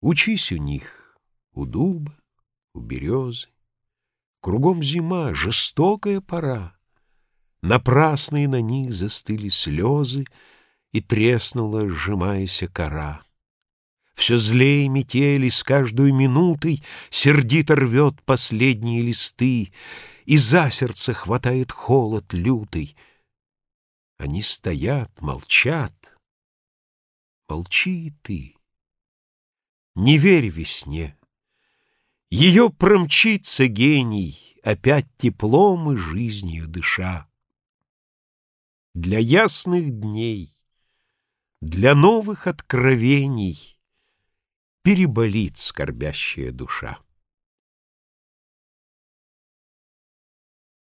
Учись у них, у дуба, у березы. Кругом зима, жестокая пора. Напрасные на них застыли слезы, И треснула, сжимаясь кора. Все злее метели с каждой минутой Сердито рвет последние листы, И за сердце хватает холод лютый. Они стоят, молчат. Молчи ты. Не верь весне. Ее промчится гений, Опять теплом и жизнью дыша. Для ясных дней, Для новых откровений Переболит скорбящая душа.